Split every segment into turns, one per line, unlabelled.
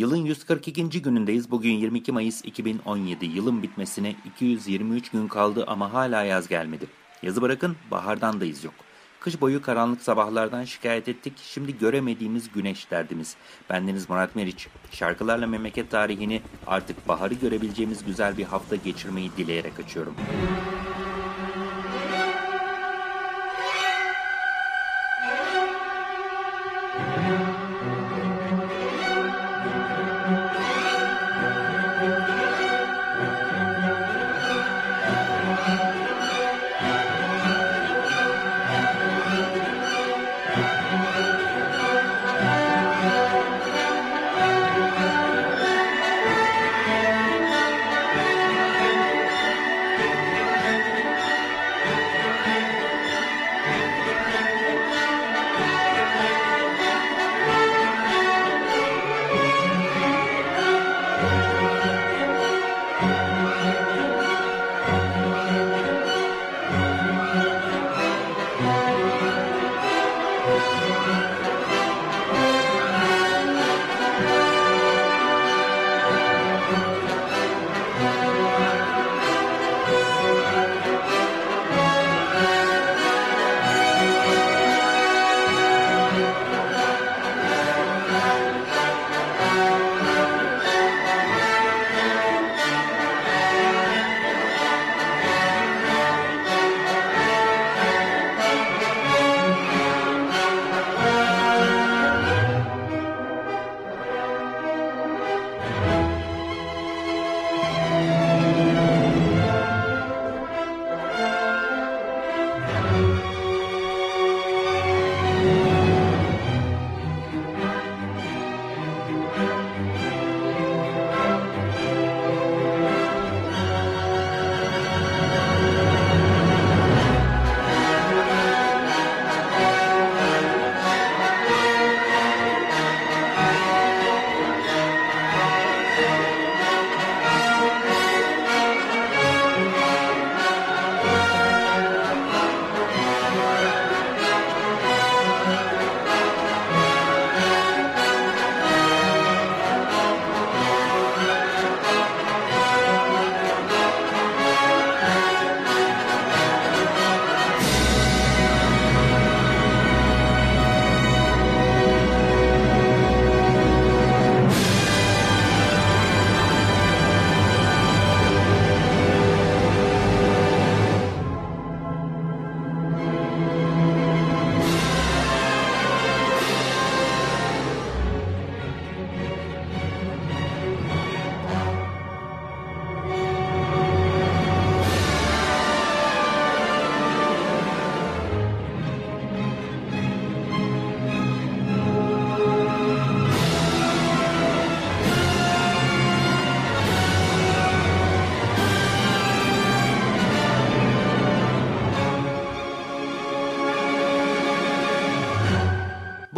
Yılın 142. günündeyiz. Bugün 22 Mayıs 2017. Yılın bitmesine 223 gün kaldı ama hala yaz gelmedi. Yazı bırakın, bahardan da iz yok. Kış boyu karanlık sabahlardan şikayet ettik. Şimdi göremediğimiz güneş derdimiz. Bendeniz Murat Meriç. Şarkılarla memleket tarihini artık baharı görebileceğimiz güzel bir hafta geçirmeyi dileyerek açıyorum.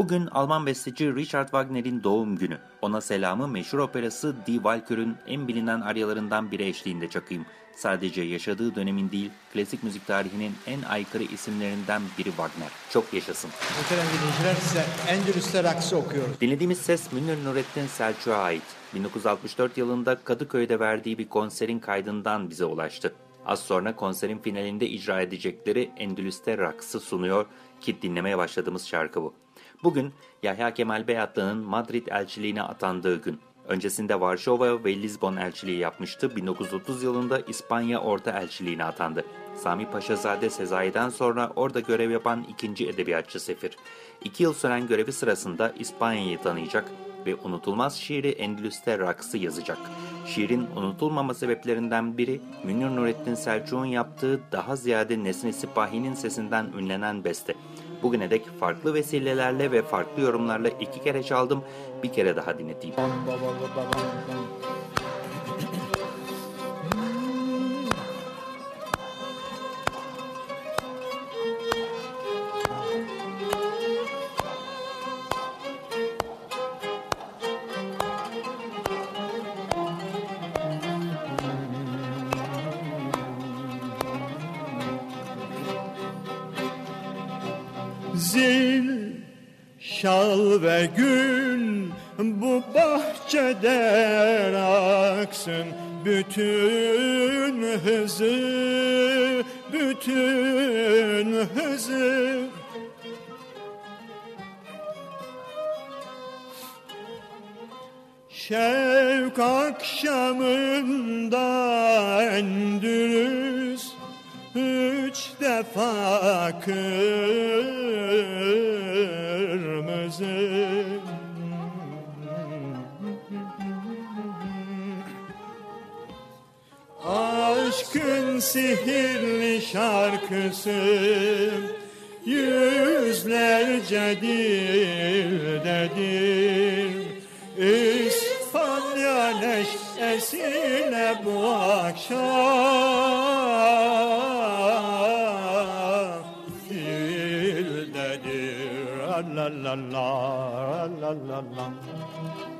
Bugün Alman besteci Richard Wagner'in doğum günü. Ona selamı meşhur operası Die Walkür'ün en bilinen aryalarından biri eşliğinde çakayım. Sadece yaşadığı dönemin değil, klasik müzik tarihinin en aykırı isimlerinden biri Wagner. Çok yaşasın.
Muhterem dinleyiciler size Endülüs'te raksı okuyoruz.
Dinlediğimiz ses Münir Nurettin Selçuk'a ait. 1964 yılında Kadıköy'de verdiği bir konserin kaydından bize ulaştı. Az sonra konserin finalinde icra edecekleri Endülüs'te raksı sunuyor ki dinlemeye başladığımız şarkı bu. Bugün Yahya Kemal Beyatlı'nın Madrid elçiliğine atandığı gün. Öncesinde Varşova ve Lisbon elçiliği yapmıştı. 1930 yılında İspanya Orta Elçiliğine atandı. Sami Paşazade Sezai'den sonra orada görev yapan ikinci edebiyatçı sefir. İki yıl süren görevi sırasında İspanya'yı tanıyacak ve unutulmaz şiiri Endülüs'te raksı yazacak. Şiirin unutulmama sebeplerinden biri Münir Nurettin Selçuk'un yaptığı daha ziyade Nesne Sipahi'nin sesinden ünlenen beste. Bugüne dek farklı vesilelerle ve farklı yorumlarla iki kere çaldım, bir kere daha dinleteyim.
Bahçeden aksın bütün hızı, bütün hızı. Şevk akşamında endülüs üç defa kırmızı Aşkın sihirli şarkısı yüzlerce dildedir İspanya neşesine bu akşam dildedir la la la la la la
Alnında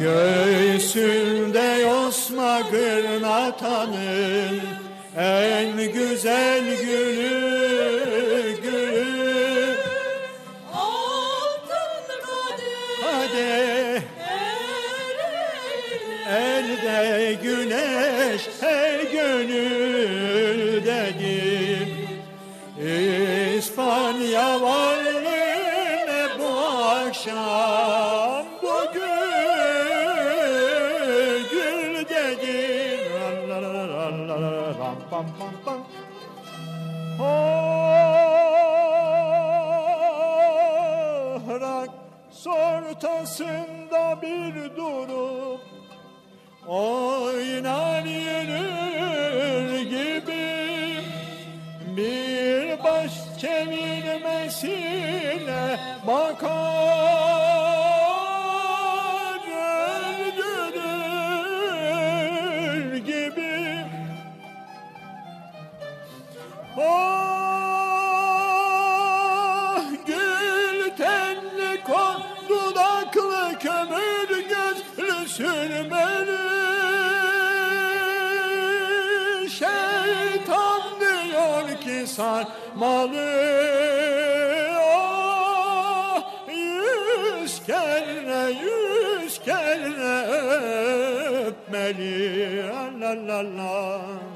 Göğsünde yosma gırnatanın en güzel gülü akşam bugün la la ram pam pam pam. Oh, raks ortasında bir durup oynar yürür gibi bir baş çevirmesine bakar sarmalı Oh yüz kere yüz kere öpmeli. La la la
Gözler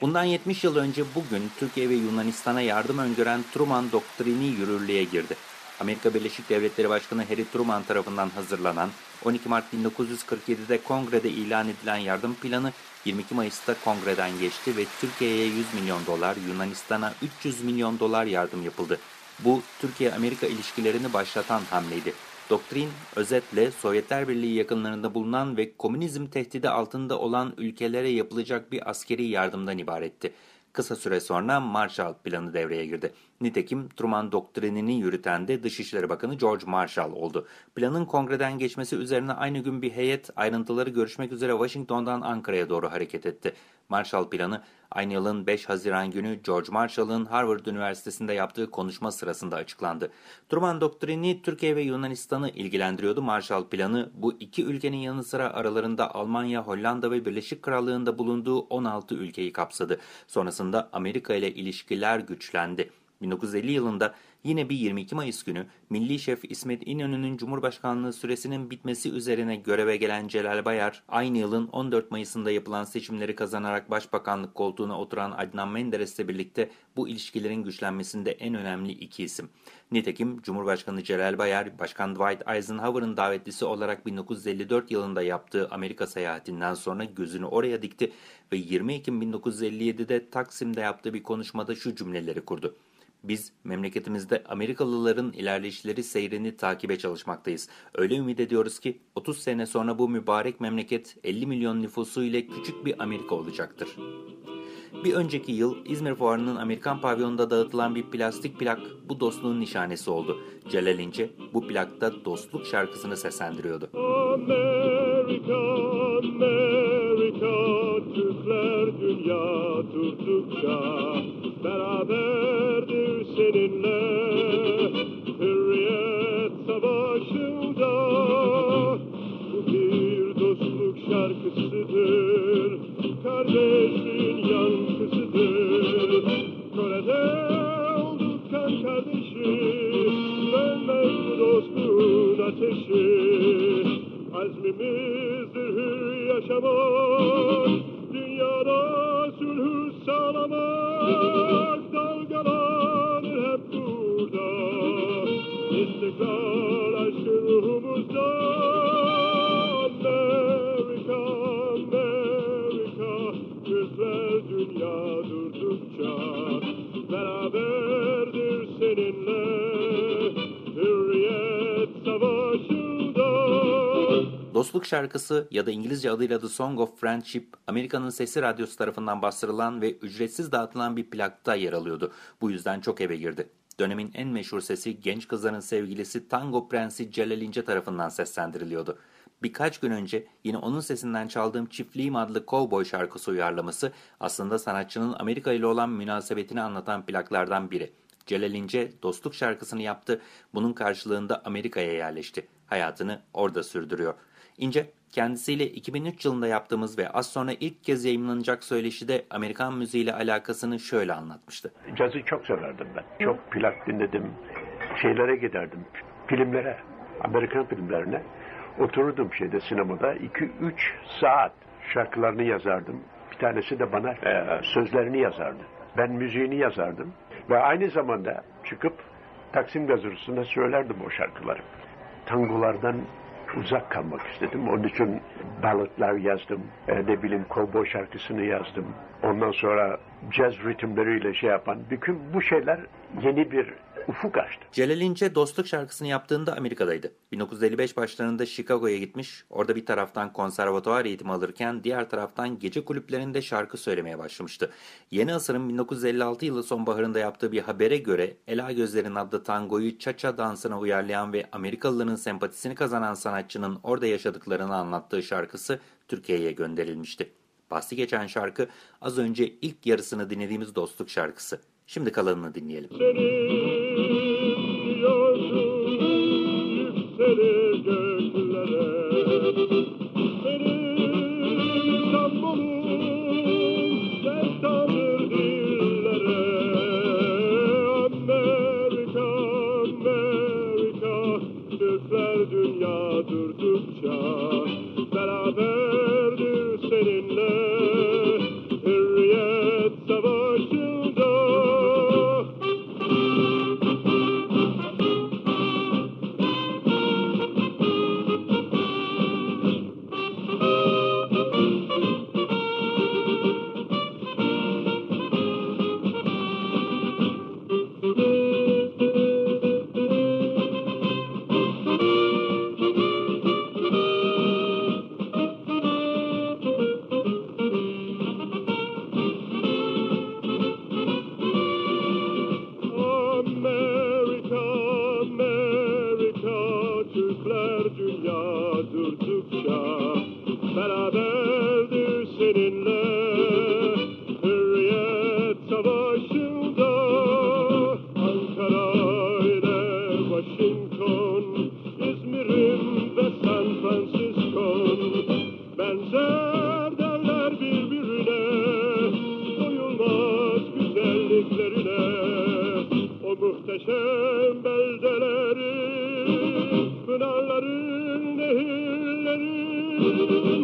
Bundan 70 yıl önce bugün Türkiye ve Yunanistan'a yardım öngören Truman doktrini yürürlüğe girdi. Amerika Birleşik Devletleri Başkanı Harry Truman tarafından hazırlanan 12 Mart 1947'de kongrede ilan edilen yardım planı 22 Mayıs'ta kongreden geçti ve Türkiye'ye 100 milyon dolar, Yunanistan'a 300 milyon dolar yardım yapıldı. Bu Türkiye-Amerika ilişkilerini başlatan hamleydi. Doktrin özetle Sovyetler Birliği yakınlarında bulunan ve komünizm tehdidi altında olan ülkelere yapılacak bir askeri yardımdan ibaretti. Kısa süre sonra Marshall Planı devreye girdi. Nitekim Truman doktrinini yürüten de Dışişleri Bakanı George Marshall oldu. Planın kongreden geçmesi üzerine aynı gün bir heyet ayrıntıları görüşmek üzere Washington'dan Ankara'ya doğru hareket etti. Marshall Planı aynı yılın 5 Haziran günü George Marshall'ın Harvard Üniversitesi'nde yaptığı konuşma sırasında açıklandı. Truman doktrini Türkiye ve Yunanistan'ı ilgilendiriyordu. Marshall Planı bu iki ülkenin yanı sıra aralarında Almanya, Hollanda ve Birleşik Krallığı'nda bulunduğu 16 ülkeyi kapsadı. Sonrasında Amerika ile ilişkiler güçlendi. 1950 yılında yine bir 22 Mayıs günü Milli Şef İsmet İnönü'nün Cumhurbaşkanlığı süresinin bitmesi üzerine göreve gelen Celal Bayar, aynı yılın 14 Mayıs'ında yapılan seçimleri kazanarak başbakanlık koltuğuna oturan Adnan Menderes'le birlikte bu ilişkilerin güçlenmesinde en önemli iki isim. Nitekim Cumhurbaşkanı Celal Bayar, Başkan Dwight Eisenhower'ın davetlisi olarak 1954 yılında yaptığı Amerika seyahatinden sonra gözünü oraya dikti ve 20 Ekim 1957'de Taksim'de yaptığı bir konuşmada şu cümleleri kurdu. Biz memleketimizde Amerikalıların ilerleyişleri seyrini takibe çalışmaktayız. Öyle ümit ediyoruz ki 30 sene sonra bu mübarek memleket 50 milyon nüfusu ile küçük bir Amerika olacaktır. Bir önceki yıl İzmir Fuarı'nın Amerikan pavyonunda dağıtılan bir plastik plak bu dostluğun nişanesi oldu. Celal İnce bu plakta dostluk şarkısını seslendiriyordu.
Amerika, Amerika, Türkler dünya durdukça beraberdir seninle. Hürriyet savaşında bu bir dostluk şarkısıdır. Kardeşin yankısıdır. Kore'de olduk kan kardeşi, sönmez bu dostluğun ateşi. Azmimizdir hür yaşamak, dünyada sülhü sağlamak.
Dostluk şarkısı ya da İngilizce adıyla The Song of Friendship, Amerika'nın Sesi Radyosu tarafından bastırılan ve ücretsiz dağıtılan bir plakta yer alıyordu. Bu yüzden çok eve girdi. Dönemin en meşhur sesi genç kızların sevgilisi Tango Prensi Celal İnce tarafından seslendiriliyordu. Birkaç gün önce yine onun sesinden çaldığım Çiftliğim adlı kovboy şarkısı uyarlaması aslında sanatçının Amerika ile olan münasebetini anlatan plaklardan biri. Celal İnce dostluk şarkısını yaptı, bunun karşılığında Amerika'ya yerleşti. Hayatını orada sürdürüyor. İnce, kendisiyle 2003 yılında yaptığımız ve az sonra ilk kez yayınlanacak söyleşide Amerikan müziğiyle alakasını şöyle anlatmıştı.
Cazı çok severdim ben. Çok plak dinledim. Şeylere giderdim. Filmlere, Amerikan filmlerine. Otururdum şeyde sinemada. 2-3 saat şarkılarını yazardım. Bir tanesi de bana e, sözlerini yazardı. Ben müziğini yazardım. Ve aynı zamanda çıkıp Taksim gazetesinde söylerdim o şarkıları. Tangolardan uzak kalmak istedim. Onun için balladlar yazdım. E, ne bileyim kovboy şarkısını yazdım. Ondan sonra jazz ritimleriyle şey yapan bütün bu şeyler yeni bir ufuk açtı.
Celal İnce dostluk şarkısını yaptığında Amerika'daydı. 1955 başlarında Chicago'ya gitmiş, orada bir taraftan konservatuvar eğitimi alırken diğer taraftan gece kulüplerinde şarkı söylemeye başlamıştı. Yeni Asır'ın 1956 yılı sonbaharında yaptığı bir habere göre Ela Gözler'in adlı tangoyu cha-cha dansına uyarlayan ve Amerikalıların sempatisini kazanan sanatçının orada yaşadıklarını anlattığı şarkısı Türkiye'ye gönderilmişti. Bahsi geçen şarkı az önce ilk yarısını dinlediğimiz dostluk şarkısı. Şimdi kalanını dinleyelim.
Senin Durdukça Beraber düşenin Thank you.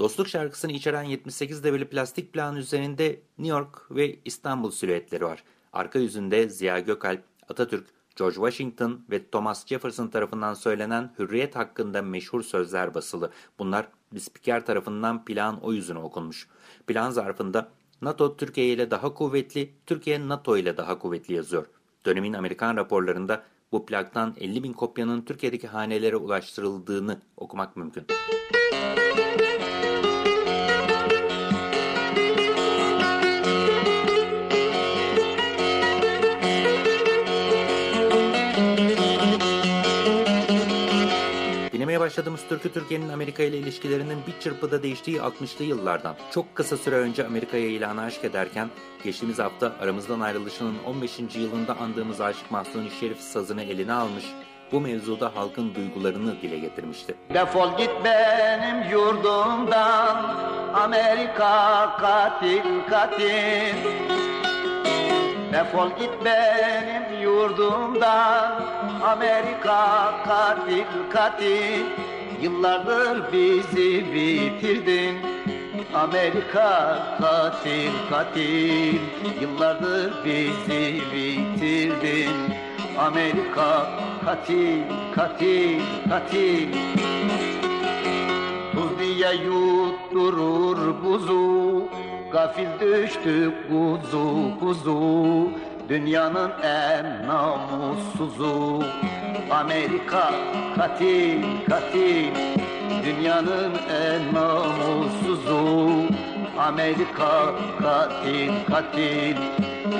Dostluk şarkısını içeren 78 devirli plastik plan üzerinde New York ve İstanbul silüetleri var. Arka yüzünde Ziya Gökalp, Atatürk, George Washington ve Thomas Jefferson tarafından söylenen hürriyet hakkında meşhur sözler basılı. Bunlar bir spiker tarafından plan o yüzüne okunmuş. Plan zarfında NATO Türkiye ile daha kuvvetli, Türkiye NATO ile daha kuvvetli yazıyor. Dönemin Amerikan raporlarında bu plaktan 50 bin kopyanın Türkiye'deki hanelere ulaştırıldığını okumak mümkün. Dinlemeye başladığımız türkü Türkiye'nin Amerika ile ilişkilerinin bir çırpıda değiştiği 60'lı yıllardan. Çok kısa süre önce Amerika'ya ilanı aşk ederken geçtiğimiz hafta aramızdan ayrılışının 15. yılında andığımız Aşık Mahsuni Şerif sazını eline almış, bu mevzuda halkın duygularını dile getirmişti.
Defol git benim yurdumdan Amerika katil katil Defol git benim yurdumdan Amerika katil katil. Yıllardır bizi bitirdin. Amerika katil katil. Yıllardır bizi bitirdin. Amerika katil katil katil. Tuz diye yutturur buzu. Gafil düştük kuzu kuzu Dünyanın en namussuzu Amerika katil katil Dünyanın en namussuzu Amerika katil katil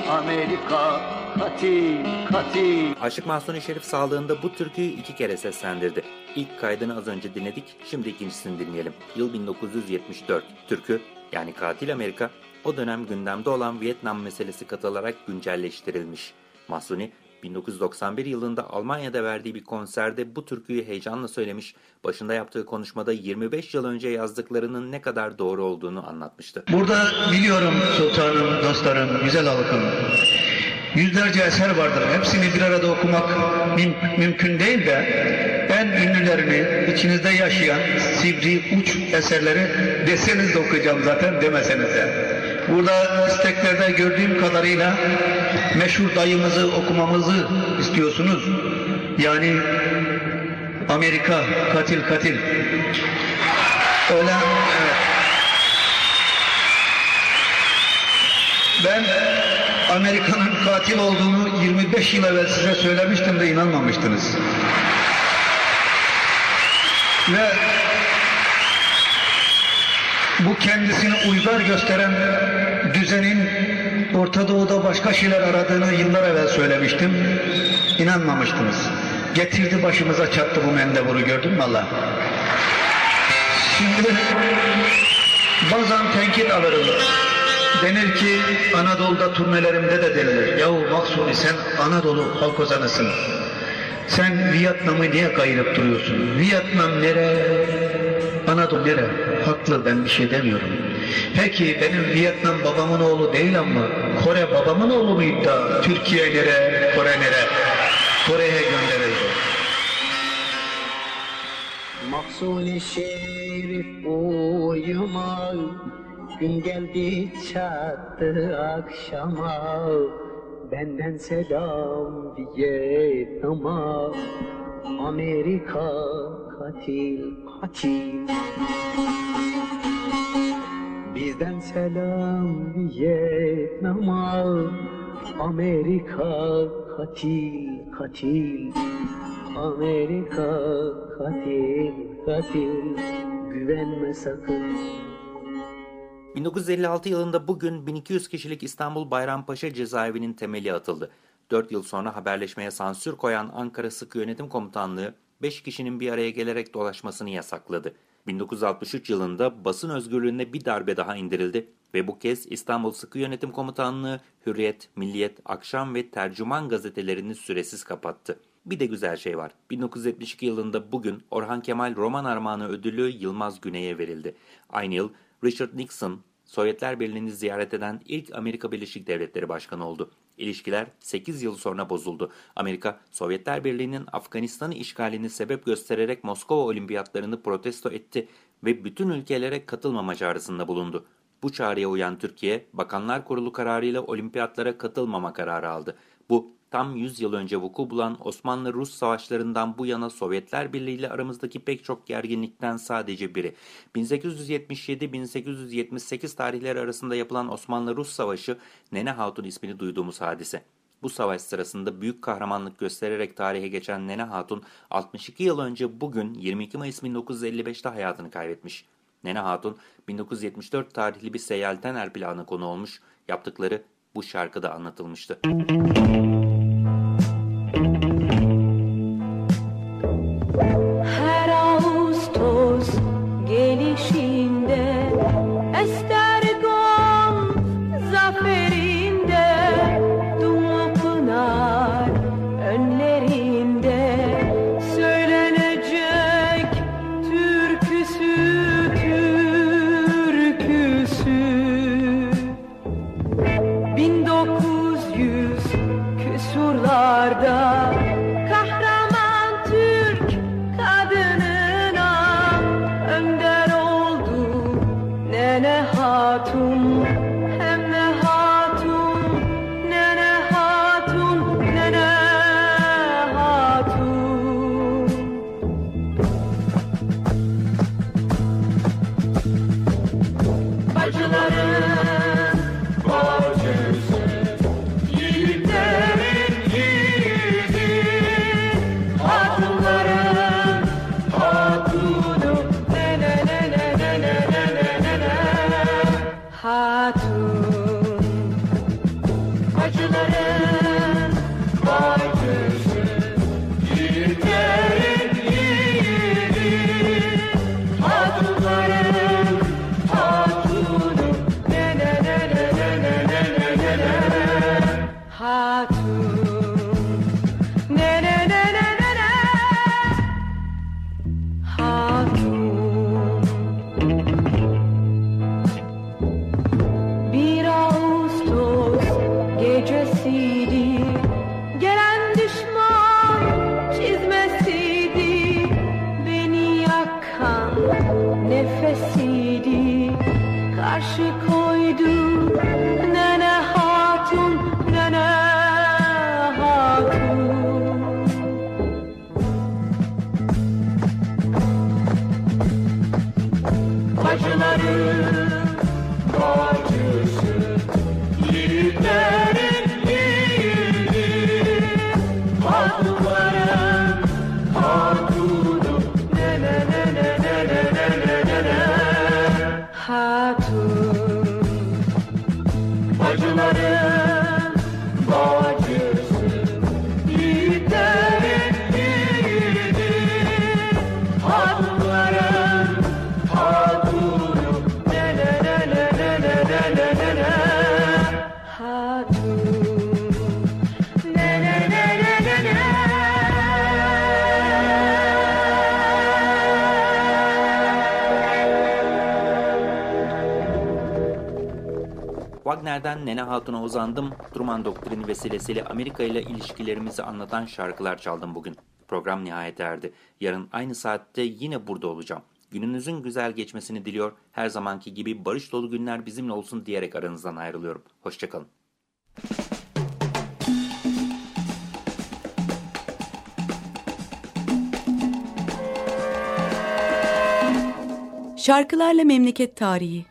Amerika katil katil
Aşık Mahsuni Şerif sağlığında bu türküyü iki kere seslendirdi. İlk kaydını az önce dinledik, şimdi ikincisini dinleyelim. Yıl 1974. Türkü, yani Katil Amerika, o dönem gündemde olan Vietnam meselesi katılarak güncelleştirilmiş. Mahsuni, 1991 yılında Almanya'da verdiği bir konserde bu türküyü heyecanla söylemiş, başında yaptığı konuşmada 25 yıl önce yazdıklarının ne kadar doğru olduğunu anlatmıştı.
Burada biliyorum sultanım, dostlarım, güzel halkım. Yüzlerce eser vardır. Hepsini bir arada okumak müm- mümkün değil de en ünlülerini içinizde yaşayan sivri uç eserleri deseniz de okuyacağım zaten demeseniz de. Burada isteklerde gördüğüm kadarıyla meşhur dayımızı okumamızı istiyorsunuz. Yani Amerika katil katil. Öyle evet. Ben Amerika'nın katil olduğunu 25 yıl evvel size söylemiştim de inanmamıştınız. Ve bu kendisini uygar gösteren düzenin Orta Doğu'da başka şeyler aradığını yıllar evvel söylemiştim. İnanmamıştınız. Getirdi başımıza çattı bu mendeburu gördün mü Allah? Şimdi bazen tenkit alırım. Denir ki Anadolu'da turnelerimde de denilir. Yahu Maksudi sen Anadolu halk ozanısın. Sen Vietnam'ı niye kayırıp duruyorsun? Vietnam nere? Anadolu nere? Haklı ben bir şey demiyorum. Peki benim Vietnam babamın oğlu değil ama Kore babamın oğlu muydu da Türkiye nere? Kore nere? Kore'ye gönderildi.
Maksuni Şerif uyuma Gün geldi çattı akşama Benden selam Vietnam'a Amerika katil katil Bizden selam Vietnam'a Amerika katil katil. Amerika katil katil. Güvenme sakın.
1956 yılında bugün 1200 kişilik İstanbul Bayrampaşa cezaevinin temeli atıldı. 4 yıl sonra haberleşmeye sansür koyan Ankara Sıkı Yönetim Komutanlığı 5 kişinin bir araya gelerek dolaşmasını yasakladı. 1963 yılında basın özgürlüğüne bir darbe daha indirildi ve bu kez İstanbul Sıkı Yönetim Komutanlığı Hürriyet, Milliyet, Akşam ve Tercüman gazetelerini süresiz kapattı. Bir de güzel şey var. 1972 yılında bugün Orhan Kemal Roman Armağanı ödülü Yılmaz Güney'e verildi. Aynı yıl Richard Nixon, Sovyetler Birliği'ni ziyaret eden ilk Amerika Birleşik Devletleri Başkanı oldu.
İlişkiler 8 yıl sonra bozuldu. Amerika, Sovyetler Birliği'nin Afganistan'ı işgalini sebep göstererek Moskova olimpiyatlarını protesto etti ve bütün ülkelere katılmama çağrısında bulundu. Bu çağrıya uyan Türkiye, Bakanlar Kurulu kararıyla olimpiyatlara katılmama kararı aldı. Bu tam 100 yıl önce vuku bulan Osmanlı-Rus savaşlarından bu yana Sovyetler Birliği ile aramızdaki pek çok gerginlikten sadece biri. 1877-1878 tarihleri arasında yapılan Osmanlı-Rus savaşı Nene Hatun ismini duyduğumuz hadise. Bu savaş sırasında büyük kahramanlık göstererek tarihe geçen Nene Hatun 62 yıl önce bugün 22 Mayıs 1955'te hayatını kaybetmiş. Nene Hatun 1974 tarihli bir seyyal tener planı konu olmuş, yaptıkları bu şarkıda anlatılmıştı.
Bacıları, boy.
Wagner'den Nene Hatun'a uzandım. Truman doktrini vesilesiyle Amerika ile ilişkilerimizi anlatan şarkılar çaldım bugün. Program nihayet erdi. Yarın aynı saatte yine burada olacağım. Gününüzün güzel geçmesini diliyor. Her zamanki gibi barış dolu günler bizimle olsun diyerek aranızdan ayrılıyorum. Hoşçakalın.
Şarkılarla Memleket Tarihi